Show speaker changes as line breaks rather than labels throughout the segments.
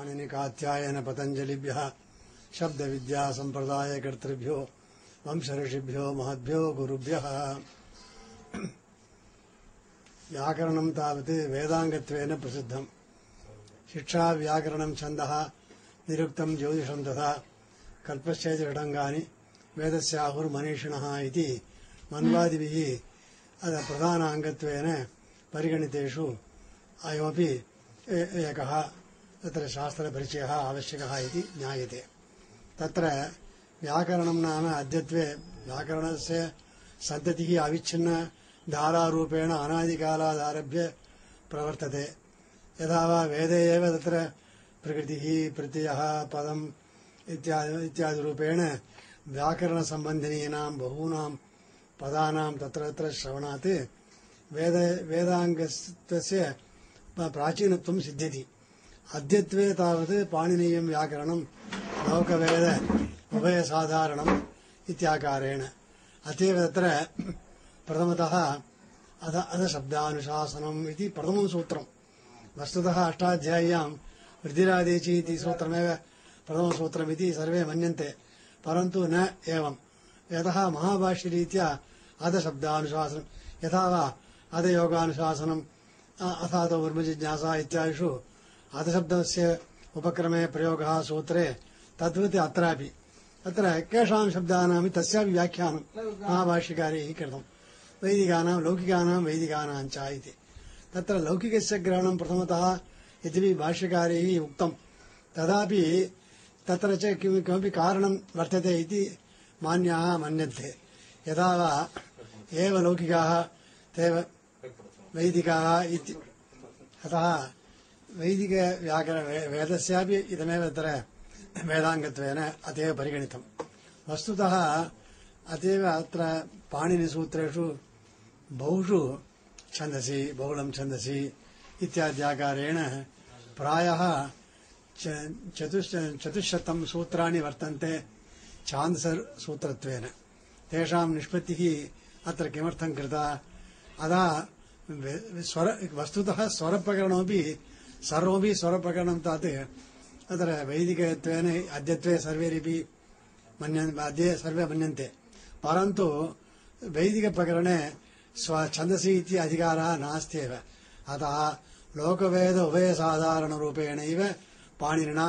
पाणिनिकात्यायन पतञ्जलिभ्यः शब्दविद्यासम्प्रदायकर्तृभ्यो वंशऋषिभ्यो, महद्भ्यो, गुरुभ्यः। व्याकरणं तावत् वेदाङ्गत्वेन प्रसिद्धम्। शिक्षा, व्याकरणं छन्दः, निरुक्तं ज्योतिषं तथा कल्पश्चेति षडङ्गानि वेदस्याहुर्मनीषिणः इति मन्वादिभिः अद- प्रधानाङ्गत्वेन परिगणितेषु अयमपि एकः तत्र शास्त्रपरिचयः आवश्यकः इति ज्ञायते। तत्र व्याकरणं नाम अद्यत्वे व्याकरणस्य सन्ततिः अविच्छिन्न धारारूपेण अनादिकालादारभ्य प्रवर्तते। यथा वा वेदे एव तत्र प्रकृतिः, प्रत्ययः, पदम् इत्यादि, इत्यादिरूपेण व्याकरणसम्बन्धिनीनां बहूनां पदानां तत्र तत्र श्रवणात् वेद, वेदाङ्गस्य प्राचीनत्वं सिद्ध्यति। अद्यत्वे तावत् पाणिनीयं व्याकरणं लोकवेद उभयसाधारणम् इत्याकारेण। अत एव तत्र प्रथमतः अध अधशब्दानुशासनम् इति प्रथमं सूत्रम्। वस्तुतः अष्टाध्याय्यां वृद्धिरादेची इति सूत्रमेव प्रथमसूत्रमिति सर्वे मन्यन्ते, परन्तु न एवम्। यतः महाभाष्यरीत्या अधशब्दानुशासनं, यथा वा अधयोगानुशासनम् अथातो ब्रह्मजिज्ञासा इत्यादिषु अधशब्दस्य उपक्रमे प्रयोगः सूत्रे तद्वत् अत्रापि। तत्र केषां शब्दानामि तस्यापि व्याख्यानं महाभाष्यकारैः कृतं। वैदिकानां, लौकिकानां वैदिकानां च इति। तत्र लौकिकस्य ग्रहणं प्रथमतः यद्यपि भाष्यकारैः उक्तं, तदापि तत्र च किमपि कारणं वर्तते इति मान्याः मन्यन्ते। यथा वा एव लौकिकाः ते वैदिकाः इति। अतः वैदिकव्याकरण वे- वेदस्यापि इदमेव तत्र वेदाङ्गत्वेन अतीव परिगणितम् वस्तुतः अतीव अत्र पाणिनिसूत्रेषु बहुषु छन्दसि बहुलं छन्दसि इत्याद्याकारेण प्रायः च- चतुश् चतुश्शतं सूत्राणि वर्तन्ते छान्दसर् सूत्रत्वेन तेषां निष्पत्तिः अत्र किमर्थं कृता अदा वे- स्वर वस्तुतः स्वरप्रकरणमपि सर्वमपि स्वरप्रकरणं तात् अत्र वैदिकत्वेन अद्यत्वे सर्वैरपि मन्यन् अद्य सर्वे मन्यन्ते परन्तु वैदिकप्रकरणे स्व छन्दसि इति अधिकारः नास्त्येव अतः लोकवेद उभयसाधारणरूपेणैव पाणिनिना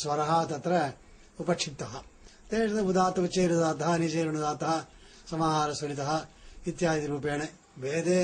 स्वरः तत्र उपक्षिप्तः तेषु उदात्त उच्चैरुदात्तः निचैरुदात्तः समाहारस्वरितः इत्यादिरूपेण वेदे